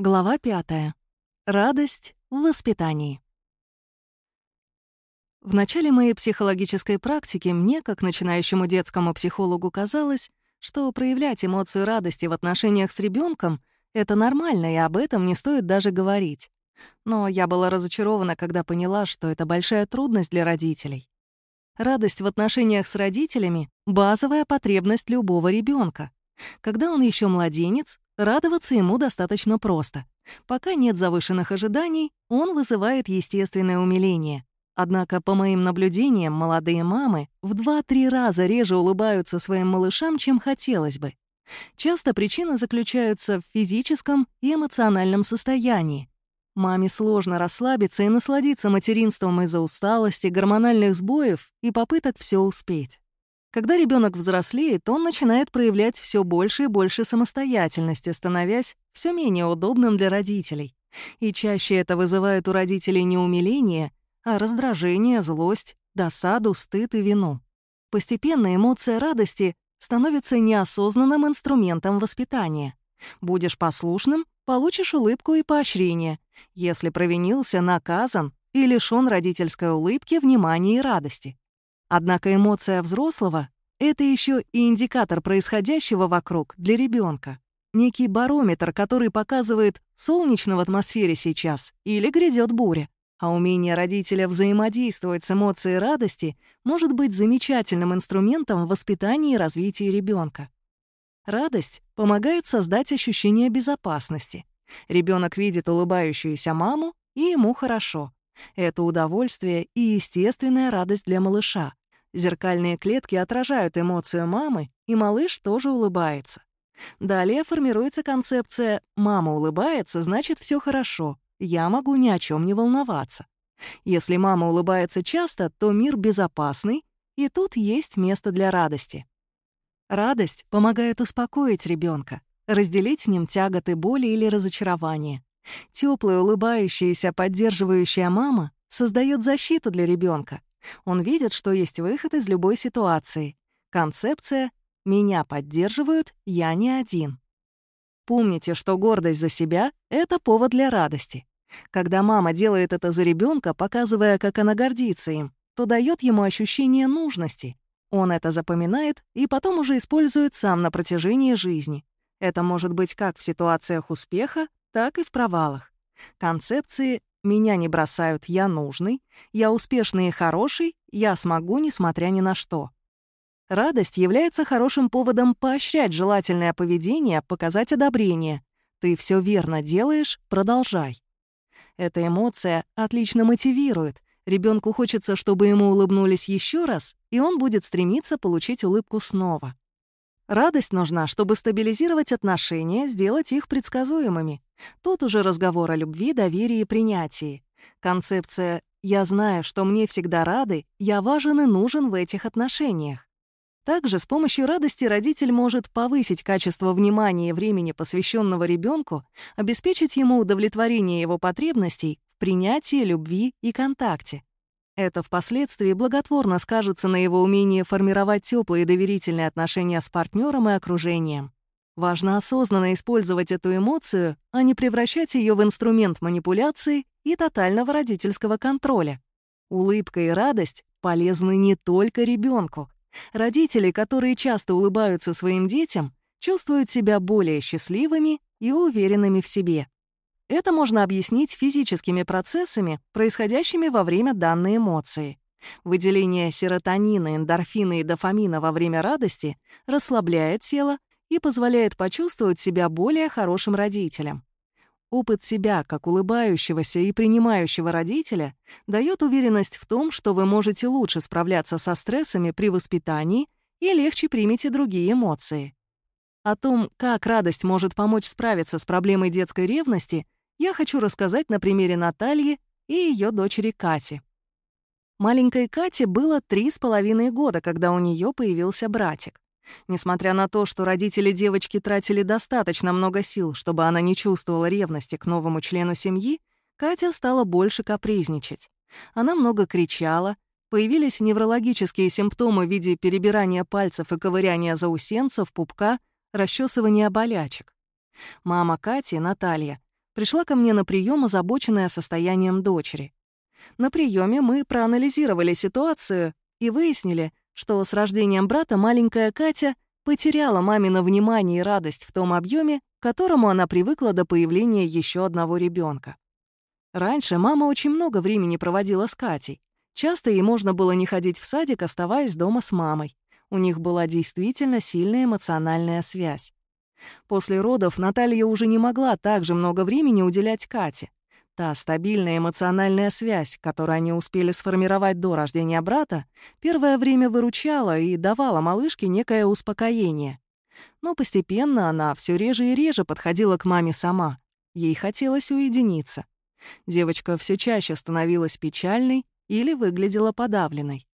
Глава пятая. Радость в воспитании. В начале моей психологической практики мне, как начинающему детскому психологу, казалось, что проявлять эмоцию радости в отношениях с ребенком это нормально, и об этом не стоит даже говорить. Но я была разочарована, когда поняла, что это большая трудность для родителей. Радость в отношениях с родителями — базовая потребность любого ребенка. Когда он еще младенец, Радоваться ему достаточно просто. Пока нет завышенных ожиданий, он вызывает естественное умиление. Однако, по моим наблюдениям, молодые мамы в 2-3 раза реже улыбаются своим малышам, чем хотелось бы. Часто причины заключаются в физическом и эмоциональном состоянии. Маме сложно расслабиться и насладиться материнством из-за усталости, гормональных сбоев и попыток все успеть. Когда ребенок взрослеет, он начинает проявлять все больше и больше самостоятельности, становясь все менее удобным для родителей. И чаще это вызывает у родителей не умиление, а раздражение, злость, досаду, стыд и вину. Постепенно эмоция радости становится неосознанным инструментом воспитания. Будешь послушным — получишь улыбку и поощрение. Если провинился, наказан и лишён родительской улыбки, внимания и радости. Однако эмоция взрослого — это еще и индикатор происходящего вокруг для ребенка. Некий барометр, который показывает, солнечно в атмосфере сейчас или грядет буря. А умение родителя взаимодействовать с эмоцией радости может быть замечательным инструментом в воспитании и развитии ребенка. Радость помогает создать ощущение безопасности. Ребенок видит улыбающуюся маму, и ему хорошо. Это удовольствие и естественная радость для малыша. Зеркальные клетки отражают эмоцию мамы, и малыш тоже улыбается. Далее формируется концепция «мама улыбается, значит, все хорошо, я могу ни о чем не волноваться». Если мама улыбается часто, то мир безопасный, и тут есть место для радости. Радость помогает успокоить ребенка, разделить с ним тяготы боли или разочарования. Теплая, улыбающаяся, поддерживающая мама создает защиту для ребенка, он видит, что есть выход из любой ситуации. Концепция «меня поддерживают, я не один». Помните, что гордость за себя — это повод для радости. Когда мама делает это за ребенка, показывая, как она гордится им, то дает ему ощущение нужности. Он это запоминает и потом уже использует сам на протяжении жизни. Это может быть как в ситуациях успеха, так и в провалах. Концепции меня не бросают, я нужный, я успешный и хороший, я смогу, несмотря ни на что. Радость является хорошим поводом поощрять желательное поведение, показать одобрение. Ты все верно делаешь, продолжай. Эта эмоция отлично мотивирует. Ребенку хочется, чтобы ему улыбнулись еще раз, и он будет стремиться получить улыбку снова. Радость нужна, чтобы стабилизировать отношения, сделать их предсказуемыми. Тут уже разговор о любви, доверии и принятии. Концепция «я знаю, что мне всегда рады, я важен и нужен в этих отношениях». Также с помощью радости родитель может повысить качество внимания и времени, посвященного ребенку, обеспечить ему удовлетворение его потребностей в принятии, любви и контакте. Это впоследствии благотворно скажется на его умении формировать теплые доверительные отношения с партнером и окружением. Важно осознанно использовать эту эмоцию, а не превращать ее в инструмент манипуляции и тотального родительского контроля. Улыбка и радость полезны не только ребенку. Родители, которые часто улыбаются своим детям, чувствуют себя более счастливыми и уверенными в себе. Это можно объяснить физическими процессами, происходящими во время данной эмоции. Выделение серотонина, эндорфина и дофамина во время радости расслабляет тело и позволяет почувствовать себя более хорошим родителем. Опыт себя как улыбающегося и принимающего родителя дает уверенность в том, что вы можете лучше справляться со стрессами при воспитании и легче примете другие эмоции. О том, как радость может помочь справиться с проблемой детской ревности, я хочу рассказать на примере Натальи и ее дочери Кати. Маленькой Кате было три с половиной года, когда у нее появился братик. Несмотря на то, что родители девочки тратили достаточно много сил, чтобы она не чувствовала ревности к новому члену семьи, Катя стала больше капризничать. Она много кричала, появились неврологические симптомы в виде перебирания пальцев и ковыряния заусенцев, пупка, расчесывания болячек. Мама Кати, Наталья, пришла ко мне на прием, озабоченная состоянием дочери. На приеме мы проанализировали ситуацию и выяснили, что с рождением брата маленькая Катя потеряла мамино внимание и радость в том объеме, к которому она привыкла до появления еще одного ребенка. Раньше мама очень много времени проводила с Катей. Часто ей можно было не ходить в садик, оставаясь дома с мамой. У них была действительно сильная эмоциональная связь. После родов Наталья уже не могла так же много времени уделять Кате. Та стабильная эмоциональная связь, которую они успели сформировать до рождения брата, первое время выручала и давала малышке некое успокоение. Но постепенно она все реже и реже подходила к маме сама. Ей хотелось уединиться. Девочка все чаще становилась печальной или выглядела подавленной.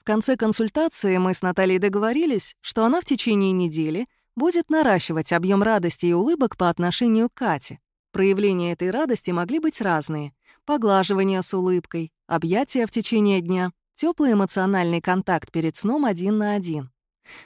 В конце консультации мы с Натальей договорились, что она в течение недели будет наращивать объем радости и улыбок по отношению к Кате. Проявления этой радости могли быть разные. Поглаживание с улыбкой, объятия в течение дня, теплый эмоциональный контакт перед сном один на один.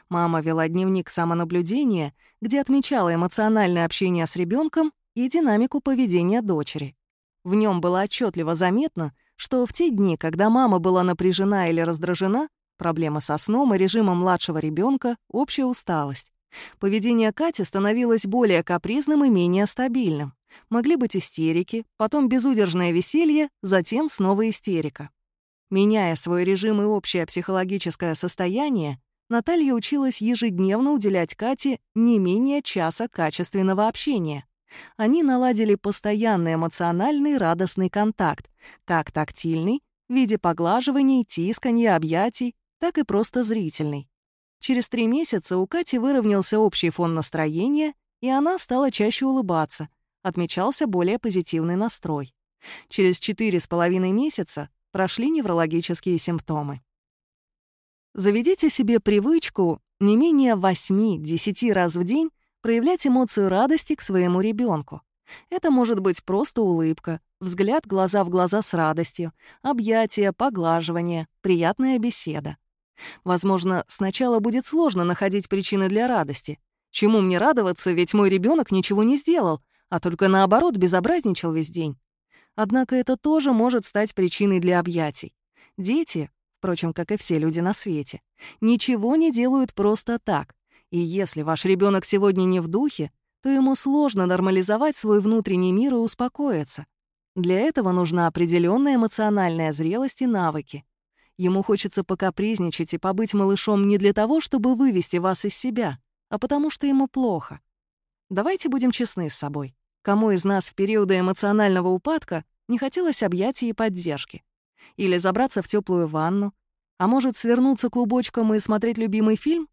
Мама вела дневник самонаблюдения, где отмечала эмоциональное общение с ребенком и динамику поведения дочери. В нем было отчетливо заметно, что в те дни, когда мама была напряжена или раздражена, проблемы со сном и режимом младшего ребенка, общая усталость. Поведение Кати становилось более капризным и менее стабильным. Могли быть истерики, потом безудержное веселье, затем снова истерика. Меняя свой режим и общее психологическое состояние, Наталья училась ежедневно уделять Кате не менее часа качественного общения. Они наладили постоянный эмоциональный радостный контакт, как тактильный, в виде поглаживаний, тисканья, объятий, так и просто зрительный. Через три месяца у Кати выровнялся общий фон настроения, и она стала чаще улыбаться, отмечался более позитивный настрой. Через четыре с половиной месяца прошли неврологические симптомы. Заведите себе привычку не менее 8-10 раз в день проявлять эмоцию радости к своему ребенку. Это может быть просто улыбка, взгляд глаза в глаза с радостью, объятие, поглаживание, приятная беседа. Возможно, сначала будет сложно находить причины для радости. Чему мне радоваться, ведь мой ребенок ничего не сделал, а только наоборот безобразничал весь день. Однако это тоже может стать причиной для объятий. Дети, впрочем, как и все люди на свете, ничего не делают просто так. И если ваш ребенок сегодня не в духе, то ему сложно нормализовать свой внутренний мир и успокоиться. Для этого нужна определенная эмоциональная зрелость и навыки. Ему хочется покапризничать и побыть малышом не для того, чтобы вывести вас из себя, а потому что ему плохо. Давайте будем честны с собой. Кому из нас в периоды эмоционального упадка не хотелось объятий и поддержки? Или забраться в теплую ванну? А может, свернуться клубочком и смотреть любимый фильм?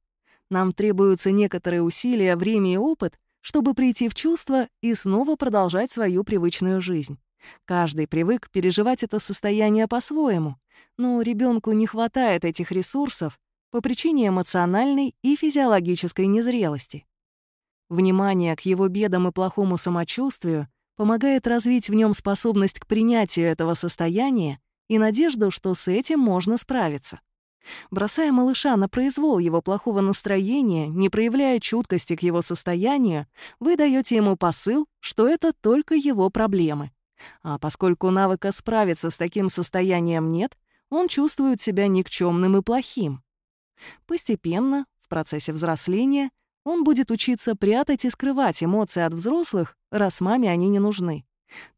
Нам требуются некоторые усилия, время и опыт, чтобы прийти в чувство и снова продолжать свою привычную жизнь. Каждый привык переживать это состояние по-своему, но ребенку не хватает этих ресурсов по причине эмоциональной и физиологической незрелости. Внимание к его бедам и плохому самочувствию помогает развить в нем способность к принятию этого состояния и надежду, что с этим можно справиться. Бросая малыша на произвол его плохого настроения, не проявляя чуткости к его состоянию, вы даете ему посыл, что это только его проблемы. А поскольку навыка справиться с таким состоянием нет, он чувствует себя никчемным и плохим. Постепенно, в процессе взросления, он будет учиться прятать и скрывать эмоции от взрослых, раз маме они не нужны.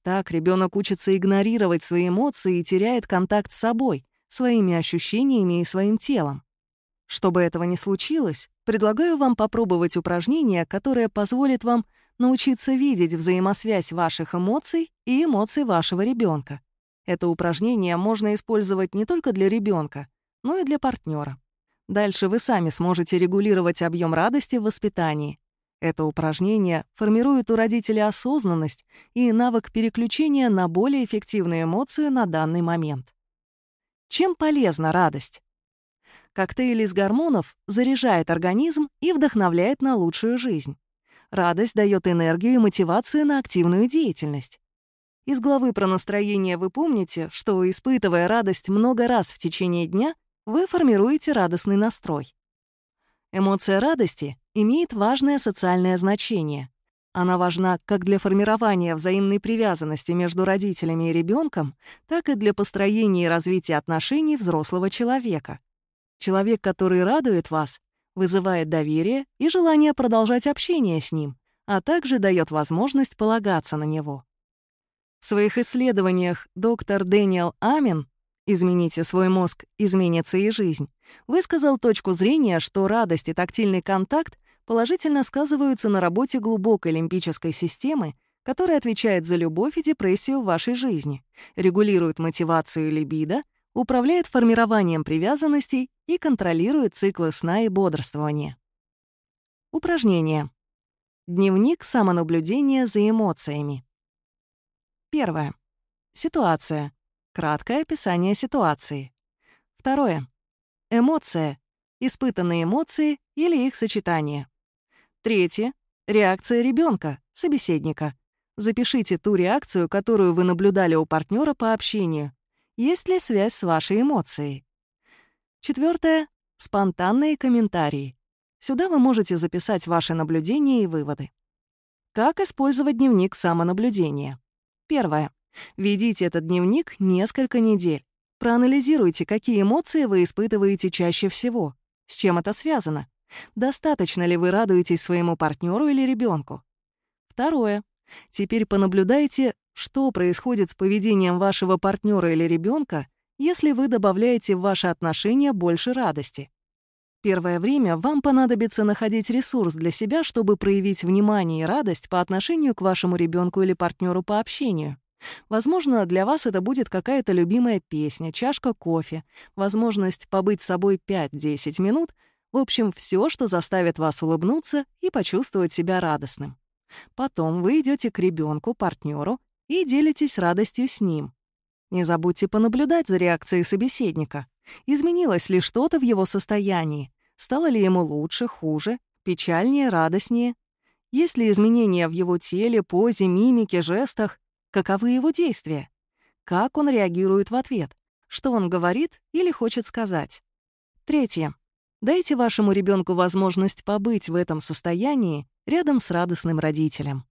Так ребенок учится игнорировать свои эмоции и теряет контакт с собой, своими ощущениями и своим телом. Чтобы этого не случилось, предлагаю вам попробовать упражнение, которое позволит вам научиться видеть взаимосвязь ваших эмоций и эмоций вашего ребенка. Это упражнение можно использовать не только для ребенка, но и для партнера. Дальше вы сами сможете регулировать объем радости в воспитании. Это упражнение формирует у родителя осознанность и навык переключения на более эффективную эмоцию на данный момент. Чем полезна радость? Коктейль из гормонов заряжает организм и вдохновляет на лучшую жизнь. Радость дает энергию и мотивацию на активную деятельность. Из главы про настроение вы помните, что, испытывая радость много раз в течение дня, вы формируете радостный настрой. Эмоция радости имеет важное социальное значение. Она важна как для формирования взаимной привязанности между родителями и ребенком, так и для построения и развития отношений взрослого человека. Человек, который радует вас, вызывает доверие и желание продолжать общение с ним, а также дает возможность полагаться на него. В своих исследованиях доктор Дэниел Амин «Измените свой мозг, изменится и жизнь» высказал точку зрения, что радость и тактильный контакт положительно сказываются на работе глубокой лимбической системы, которая отвечает за любовь и депрессию в вашей жизни, регулирует мотивацию либидо, управляет формированием привязанностей и контролирует циклы сна и бодрствования. Упражнение. Дневник самонаблюдения за эмоциями. Первое. Ситуация. Краткое описание ситуации. Второе. Эмоция. Испытанные эмоции или их сочетание. Третье — реакция ребенка, собеседника. Запишите ту реакцию, которую вы наблюдали у партнера по общению. Есть ли связь с вашей эмоцией? Четвертое — спонтанные комментарии. Сюда вы можете записать ваши наблюдения и выводы. Как использовать дневник самонаблюдения? Первое. Ведите этот дневник несколько недель. Проанализируйте, какие эмоции вы испытываете чаще всего, с чем это связано, Достаточно ли вы радуетесь своему партнеру или ребенку? Второе. Теперь понаблюдайте, что происходит с поведением вашего партнера или ребенка, если вы добавляете в ваши отношения больше радости. Первое время вам понадобится находить ресурс для себя, чтобы проявить внимание и радость по отношению к вашему ребенку или партнеру по общению. Возможно, для вас это будет какая-то любимая песня, чашка кофе, возможность побыть собой 5-10 минут — в общем, все, что заставит вас улыбнуться и почувствовать себя радостным. Потом вы идете к ребенку, партнеру и делитесь радостью с ним. Не забудьте понаблюдать за реакцией собеседника. Изменилось ли что-то в его состоянии? Стало ли ему лучше, хуже, печальнее, радостнее? Есть ли изменения в его теле, позе, мимике, жестах? Каковы его действия? Как он реагирует в ответ? Что он говорит или хочет сказать? Третье. Дайте вашему ребенку возможность побыть в этом состоянии рядом с радостным родителем.